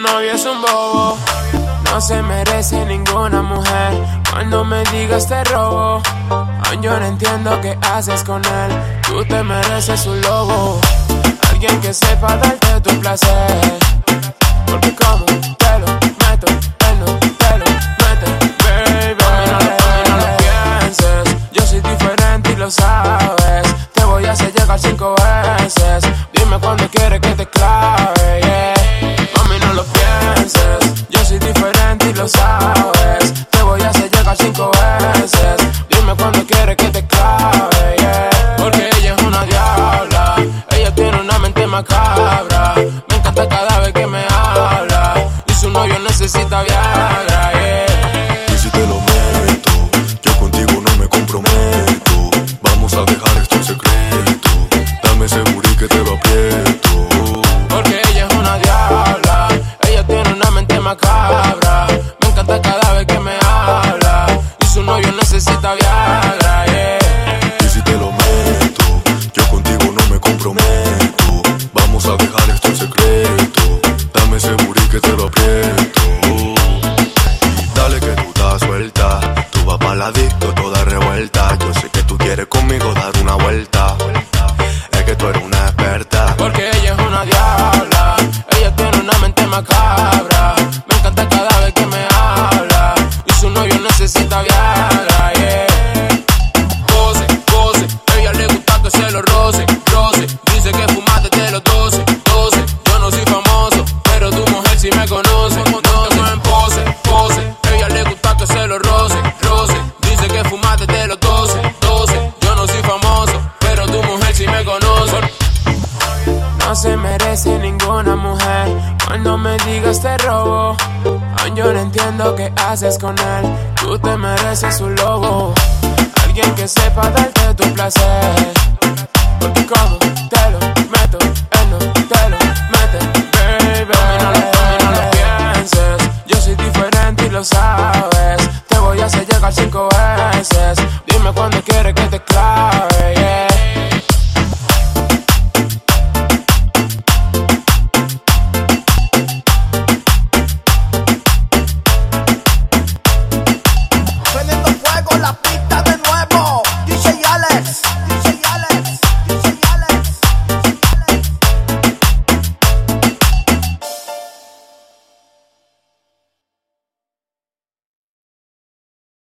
novio es un bobo. No se merece ninguna mujer. Cuando me digas te robo. yo no entiendo qué haces con él. Tú te mereces un lobo. Alguien que sepa darte tu placer. Porque como te lo meto, él no te lo mete, baby. No, no, lo pienses. Yo soy diferente y lo sabes. Te voy a hacer llegar cinco veces. Dime cuando quieres que te clave, cuando quieres que te clave, yeah. Porque ella es una diabla. Ella tiene una mente macabra. Me encanta cada vez que me habla. Y su novio necesita Viagra, yeah. Y si te lo meto, yo contigo no me comprometo. Vamos a dejar aprieto. Dale que tú estás suelta. Tú vas para la toda revuelta. Yo sé que tú quieres conmigo dar una vuelta. Es que tú eres una experta. Porque ella es una diabla. Ella tiene una mente macabra. Me encanta cada vez que me habla. Y su novio necesita Viagra, yeah. Pose. A ella le gusta que se lo roce. Se merece ninguna mujer. Cuando me digas te robo. Aún yo no entiendo qué haces con él. Tú te mereces un lobo. Alguien que sepa darte tu placer. Porque como te lo meto, él no te lo mete, baby. No, no, lo pienses. Yo soy diferente y lo sabes. Te voy a hacer llegar cinco veces. Dime cuando quieres que te